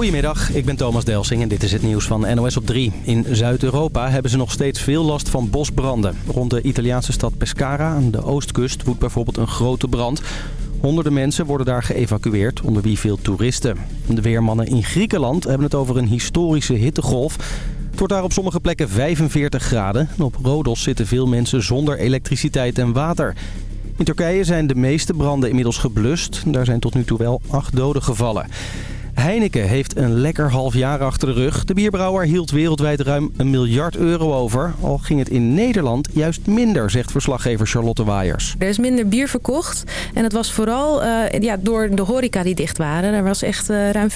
Goedemiddag, ik ben Thomas Delsing en dit is het nieuws van NOS op 3. In Zuid-Europa hebben ze nog steeds veel last van bosbranden. Rond de Italiaanse stad Pescara aan de oostkust woedt bijvoorbeeld een grote brand. Honderden mensen worden daar geëvacueerd, onder wie veel toeristen. De weermannen in Griekenland hebben het over een historische hittegolf. Het wordt daar op sommige plekken 45 graden. op Rodos zitten veel mensen zonder elektriciteit en water. In Turkije zijn de meeste branden inmiddels geblust. Daar zijn tot nu toe wel acht doden gevallen. Heineken heeft een lekker half jaar achter de rug. De bierbrouwer hield wereldwijd ruim een miljard euro over. Al ging het in Nederland juist minder, zegt verslaggever Charlotte Waaiers. Er is minder bier verkocht. En dat was vooral uh, ja, door de horeca die dicht waren. Er was echt uh, ruim 40%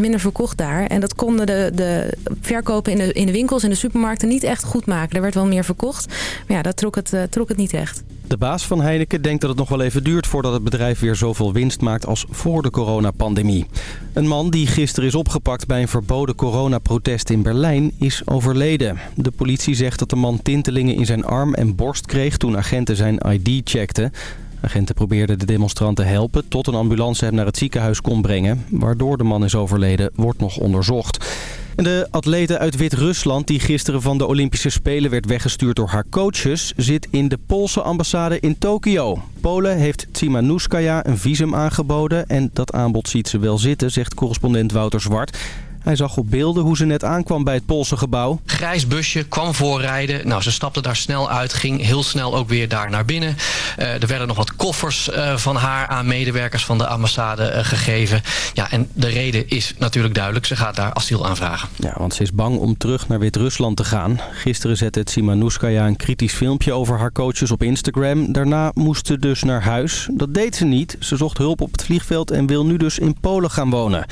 minder verkocht daar. En dat konden de, de verkopen in de, in de winkels en de supermarkten niet echt goed maken. Er werd wel meer verkocht. Maar ja, dat trok het, uh, trok het niet echt. De baas van Heineken denkt dat het nog wel even duurt voordat het bedrijf weer zoveel winst maakt als voor de coronapandemie. Een man die gisteren is opgepakt bij een verboden coronaprotest in Berlijn is overleden. De politie zegt dat de man tintelingen in zijn arm en borst kreeg toen agenten zijn ID checkten. Agenten probeerden de demonstranten helpen tot een ambulance hem naar het ziekenhuis kon brengen. Waardoor de man is overleden wordt nog onderzocht. De atlete uit Wit-Rusland die gisteren van de Olympische Spelen werd weggestuurd door haar coaches... zit in de Poolse ambassade in Tokio. Polen heeft Tsimanouskaya een visum aangeboden en dat aanbod ziet ze wel zitten, zegt correspondent Wouter Zwart... Hij zag op beelden hoe ze net aankwam bij het Poolse gebouw. Grijs busje, kwam voorrijden. Nou, ze stapte daar snel uit, ging heel snel ook weer daar naar binnen. Uh, er werden nog wat koffers uh, van haar aan medewerkers van de ambassade uh, gegeven. Ja, en de reden is natuurlijk duidelijk. Ze gaat daar asiel aanvragen. Ja, want ze is bang om terug naar Wit-Rusland te gaan. Gisteren zette Tsimanouskaya een kritisch filmpje over haar coaches op Instagram. Daarna moest ze dus naar huis. Dat deed ze niet. Ze zocht hulp op het vliegveld en wil nu dus in Polen gaan wonen.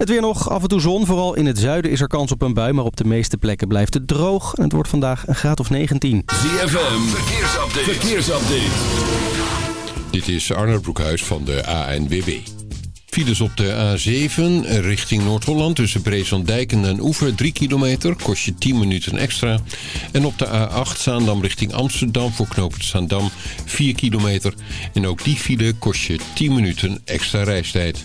Het weer nog, af en toe zon. Vooral in het zuiden is er kans op een bui, maar op de meeste plekken blijft het droog. En het wordt vandaag een graad of 19. ZFM, verkeersupdate. verkeersupdate. Dit is Arnold Broekhuis van de ANWB. Files op de A7 richting Noord-Holland tussen Brezandijk en Den Oever 3 kilometer, kost je 10 minuten extra. En op de A8 Zaandam richting Amsterdam voor knooppunt Zaandam 4 kilometer. En ook die file kost je 10 minuten extra reistijd.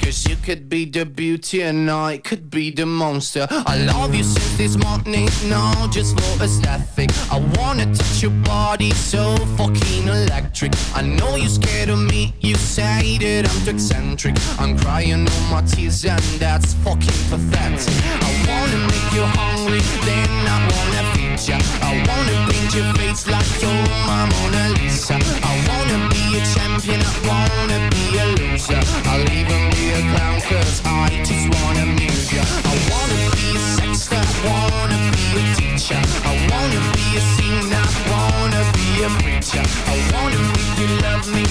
Cause you could be the beauty and I could be the monster. I love you since this morning, no, just for aesthetic. I wanna touch your body so fucking electric. I know you're scared of me, you say that I'm too eccentric. I'm crying all my tears and that's fucking pathetic. I wanna make you hungry, then I wanna feed ya. I wanna paint your face like you're my Mona Lisa. I wanna be a champion, I wanna be a loser. I'll even be a clown cause I just wanna move ya. I wanna be a sexter, wanna be a teacher. I wanna be a singer, wanna be a preacher. I wanna make you love me,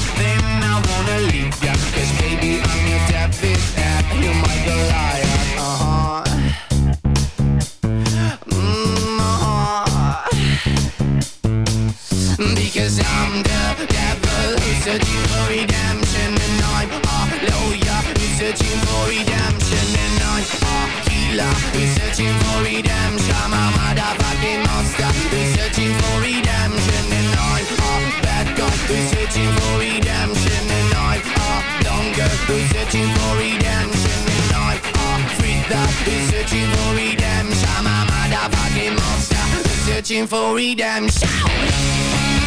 who's searching for redemption. A motherfucking monster. Who's searching for redemption. And I'm who's searching for redemption. And I'm who's searching for redemption. And I'm who's searching for redemption. I'm a motherfucking monster. Who's searching for redemption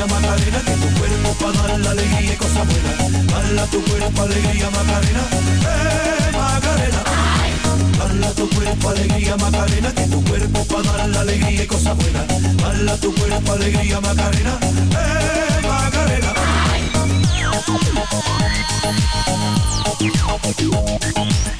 alegría Macarena, que tu cuerpo para dar la alegría y cosas buenas. Dala tu cuerpo alegría Macarena, eh Macarena. Dala tu cuerpo alegría Macarena, que tu cuerpo para dar la alegría y cosas buenas. Dala tu cuerpo alegría Macarena, eh Macarena. Come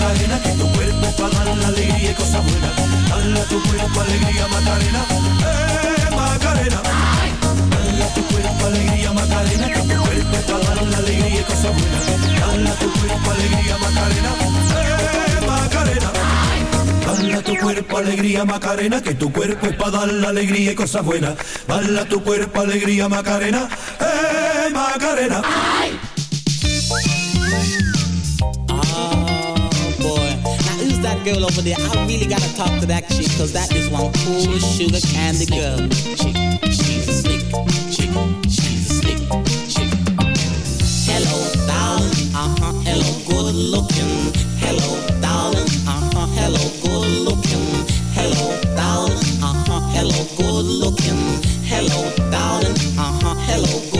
Macarena, que tu cuerpo para dar la alegría y cosas buenas. Dala tu cuerpo alegría Macarena, eh Macarena. Dala tu cuerpo alegría Macarena, que tu cuerpo para dar la alegría y cosas buenas. Dala tu cuerpo alegría Macarena, eh Macarena. Dala tu cuerpo alegría Macarena, que tu cuerpo es para dar la alegría y cosas buenas. Dala tu cuerpo alegría Macarena, eh Macarena. Oh girl over there? I really gotta talk to that chick, cause that is one cool sugar candy girl. Chick, she's a slick chick, she's a slick chick. Hello, darling, uh-huh, hello, good looking. Hello, darling, uh-huh, hello, good looking. Hello, darling, uh-huh, hello, good looking. Hello, darling, uh-huh, hello, good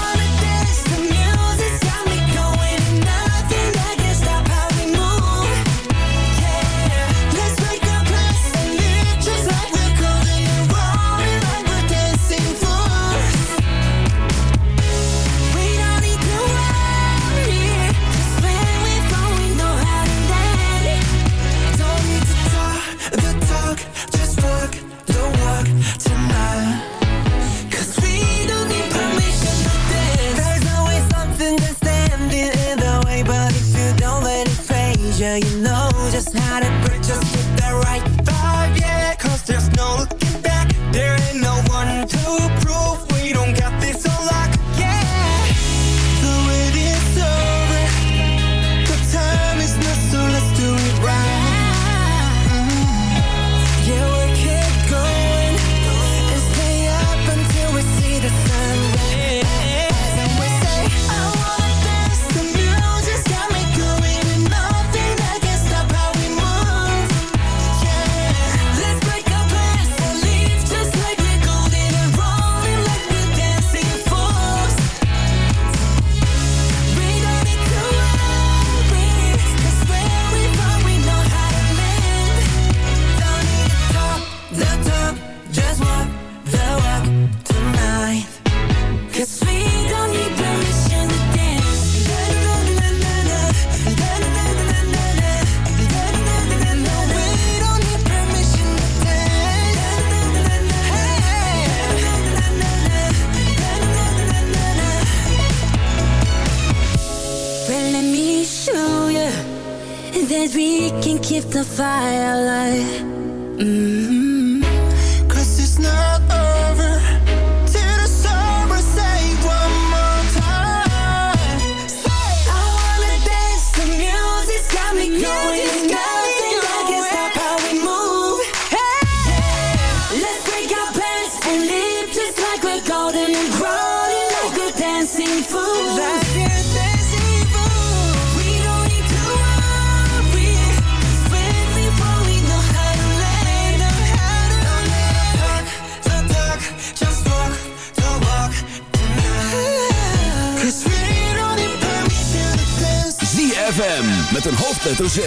met een hoofdletter Z.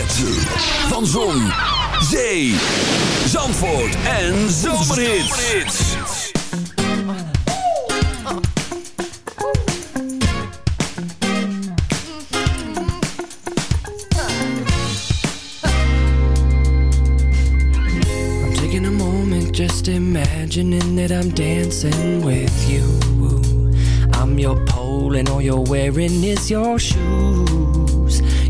Van Zon, Zee, Zandvoort en Zomerhits. I'm taking a moment just imagining that I'm dancing with you. I'm your pole and all you're wearing is your shoes.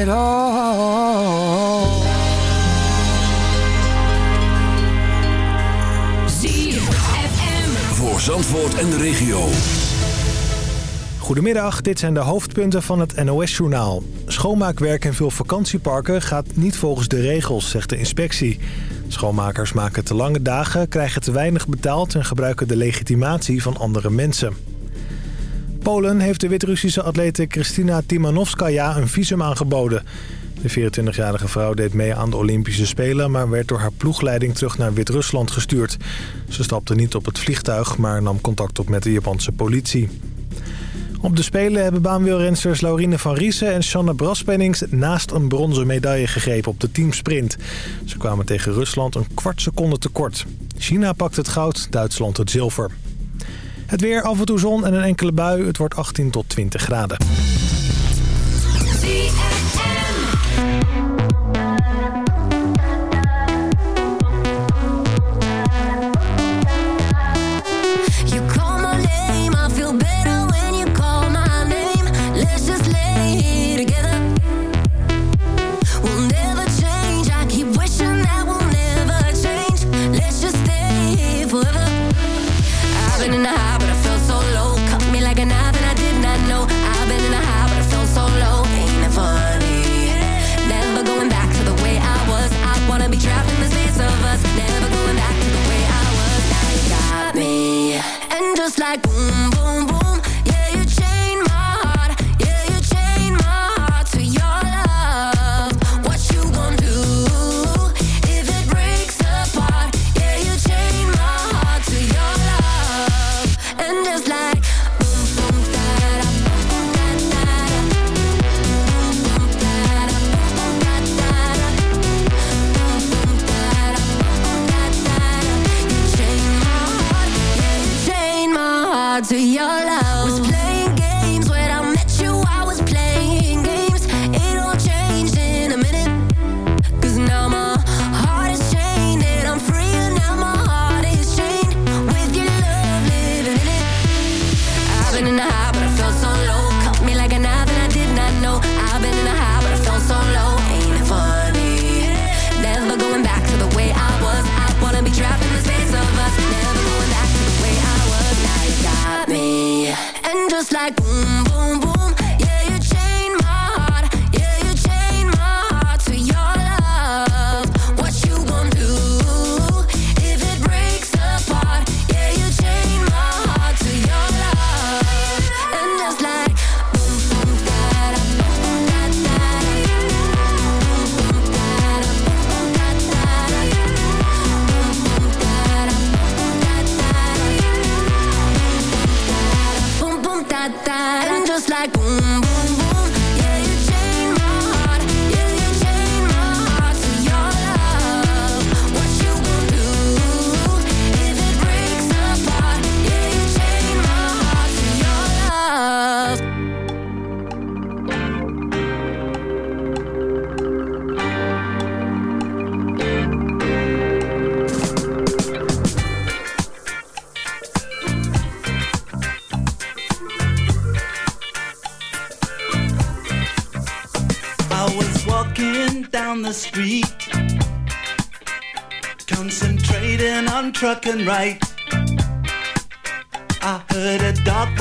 it all. ZFM. Voor Zandvoort en de regio. Goedemiddag, dit zijn de hoofdpunten van het NOS-journaal. Schoonmaakwerk in veel vakantieparken gaat niet volgens de regels, zegt de inspectie. Schoonmakers maken te lange dagen, krijgen te weinig betaald... en gebruiken de legitimatie van andere mensen. Polen heeft de Wit-Russische atlete Kristina Timanovskaya een visum aangeboden. De 24-jarige vrouw deed mee aan de Olympische Spelen... maar werd door haar ploegleiding terug naar Wit-Rusland gestuurd. Ze stapte niet op het vliegtuig, maar nam contact op met de Japanse politie. Op de Spelen hebben baanwielrensters Laurine van Riesen en Shanna Braspennings naast een bronzen medaille gegrepen op de teamsprint. Ze kwamen tegen Rusland een kwart seconde tekort. China pakt het goud, Duitsland het zilver. Het weer, af en toe zon en een enkele bui. Het wordt 18 tot 20 graden.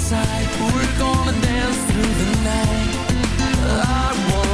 Leaving side. We're gonna dance through the night. I wanna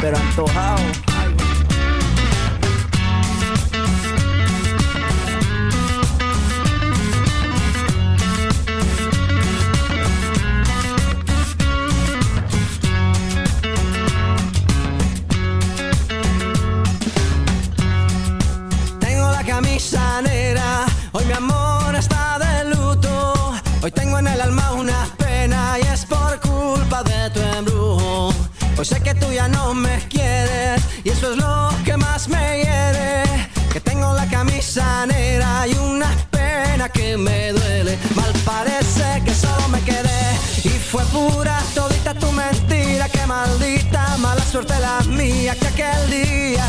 pero antojado. Maldita mala suerte la mía que aquel día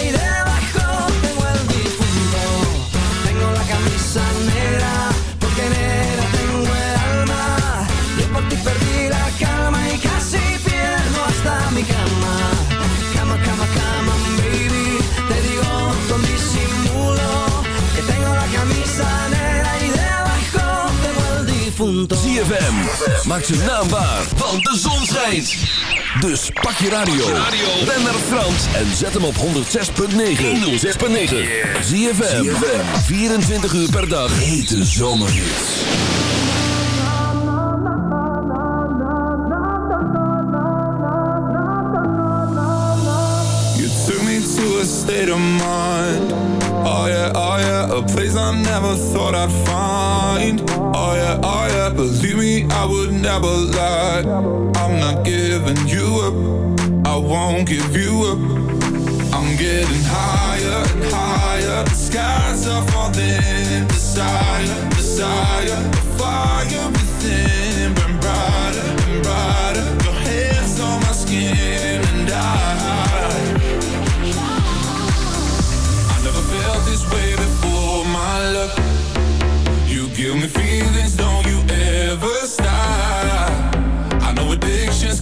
y ZFM, maak zijn naam waar, want de zon schijnt. Dus pak je radio, ren naar Frans en zet hem op 106.9. 106.9. ZFM, 24 uur per dag. Hete zomerhits. You me to a state of mind. Oh yeah, oh yeah, a place I never thought I'd find. Oh yeah, oh yeah, believe me, I would never lie. I'm not giving you up, I won't give you up. I'm getting higher and higher. The skies are falling. Desire, desire, feelings, don't you ever stop. I know addictions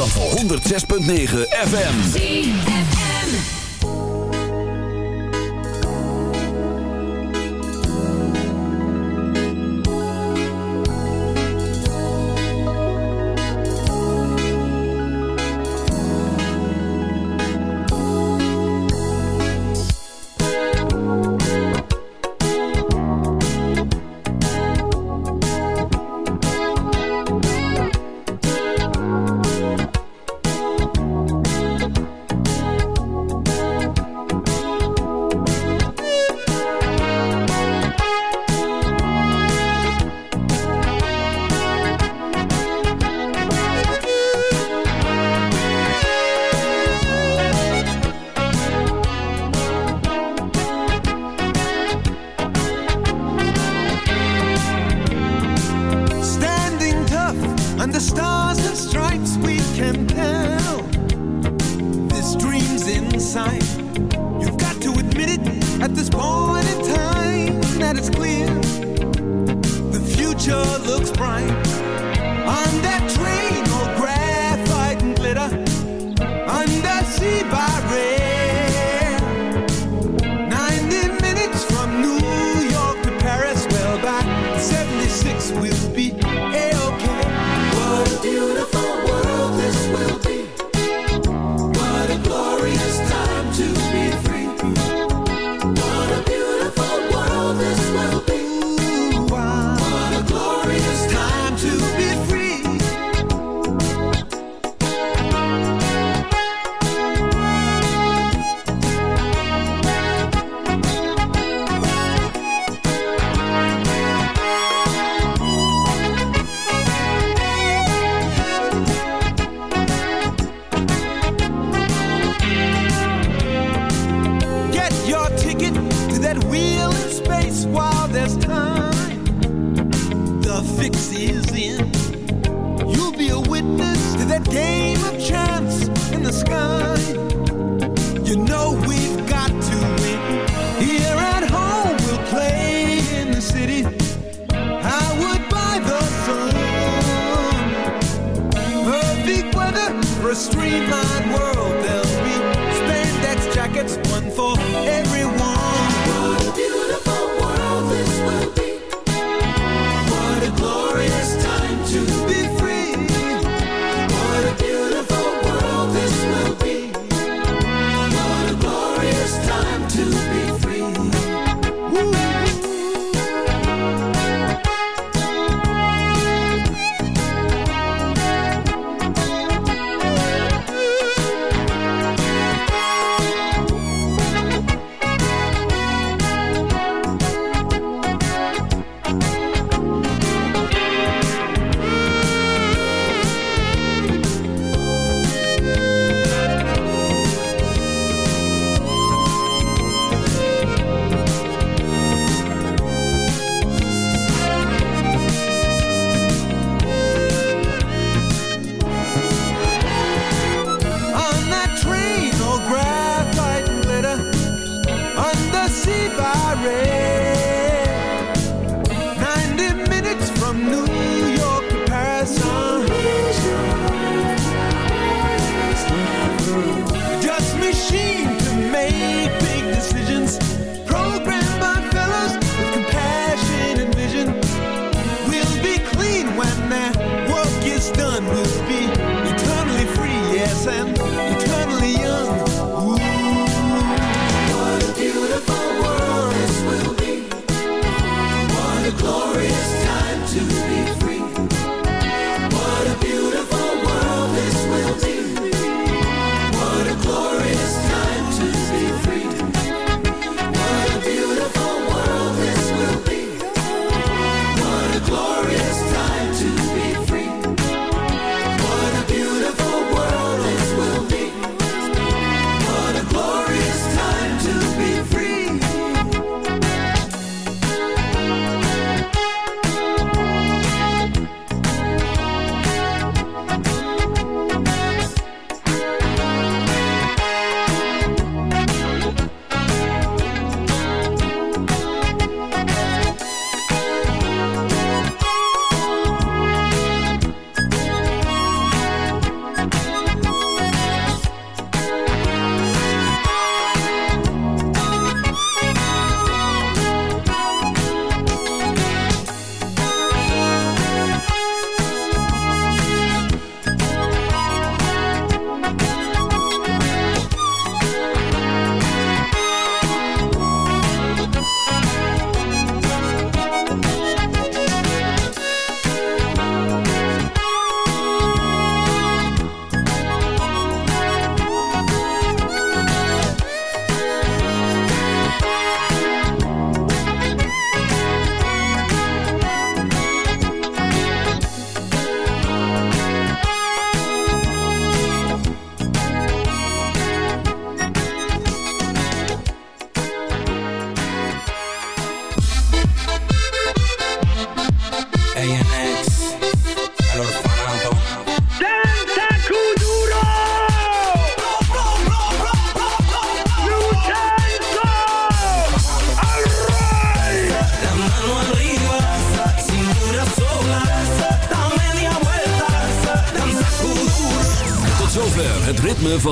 Zandvoort. 106.9